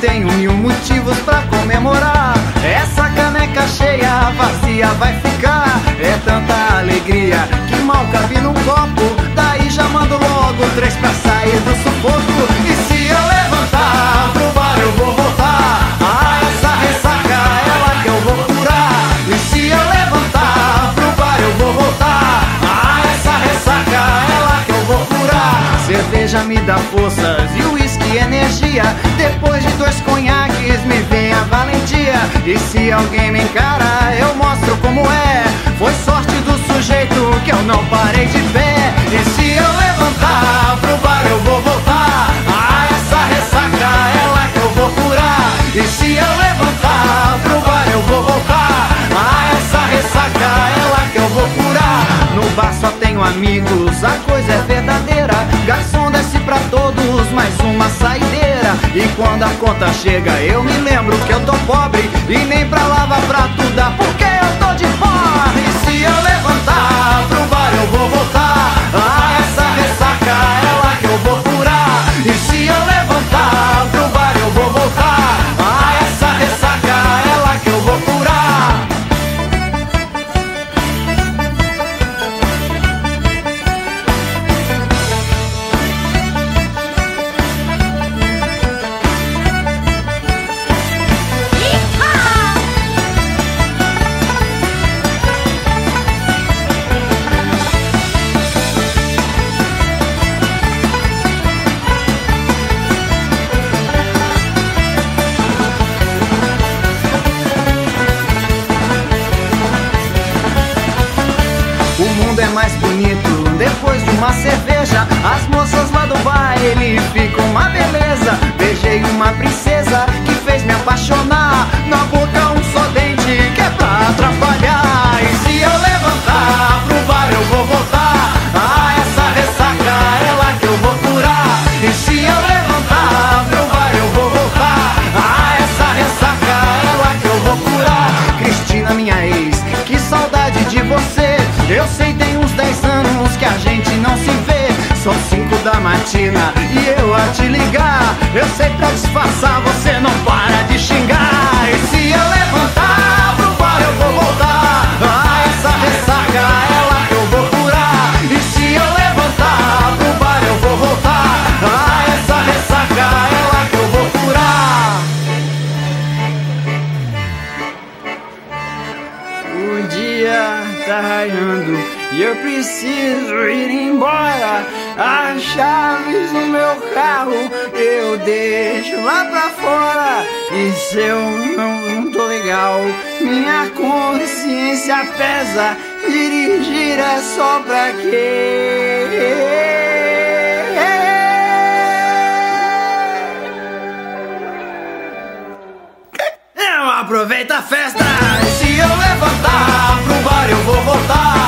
tenho mil motivos pra comemorar. Essa caneca cheia, vazia vai ficar. É tanta alegria que mal cabe num copo. Daí já mando logo três pra sair do sufoco. E se eu levantar pro bar, eu vou voltar. Ah, essa ressaca é lá que eu vou curar. E se eu levantar pro bar, eu vou voltar. Ah, essa ressaca é lá que eu vou curar. Cerveja me dá forças e o uísque energia. Depois de dois conhaques me vem a valentia. E se alguém me encara, eu mostro como é. Foi sorte do sujeito que eu não parei de pé. E se eu levantar pro bar, eu vou voltar. Ah, essa ressaca é lá que eu vou curar. E se eu levantar pro bar, eu vou voltar. Ah, essa ressaca é lá que eu vou curar. No bar só tenho amigos, a pra todos, mais uma saideira. E quando a conta chega, eu me lembro que eu tô pobre. E nem pra lavar prato dá, porque eu tô de fora. E se eu levantar mais bonito depois de uma cerveja. As moças lá do baile ficam uma beleza. Beijei uma princesa que fez me apaixonar. Na boca um só dente que é pra atrapalhar. E se eu levantar pro bar eu vou voltar. Ah, essa ressaca é lá que eu vou curar. E se eu levantar pro bar eu vou voltar. Ah, essa ressaca é lá que eu vou curar. Cristina, minha ex, que saudade de você. Eu sei, tem 10 anos que a gente não se vê. São 5 da matina e eu a te ligar. Eu sei pra disfarçar, você não para de xingar. E se eu levantar pro bar, eu vou voltar. Ah, essa ressaca é lá que eu vou curar. E se eu levantar pro bar, eu vou voltar. Ah, essa ressaca é lá que eu vou curar. O dia tá raiando e eu preciso ir embora. As chaves do meu carro eu deixo lá pra fora. E se eu não, não tô legal, minha consciência pesa. Dirigir é só pra quê? Eu aproveito a festa. Se eu levantar pro bar, eu vou voltar.